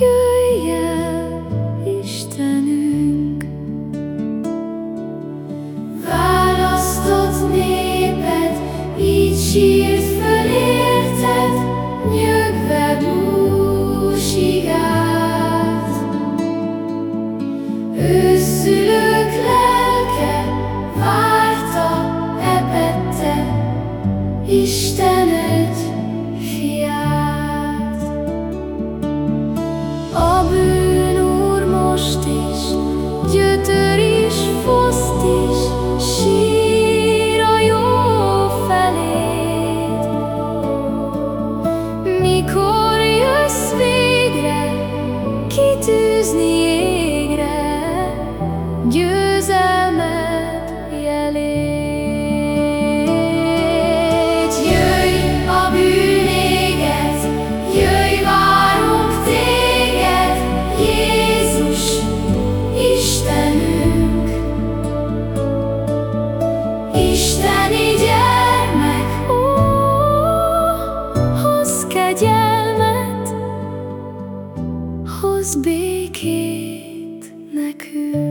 Jöjj! Választott néped így sírt föl érted, Nyögve búsig állt. Ősszülők lelke Mikor jössz végre, kitűzni kegyelmet, hoz békét nekünk.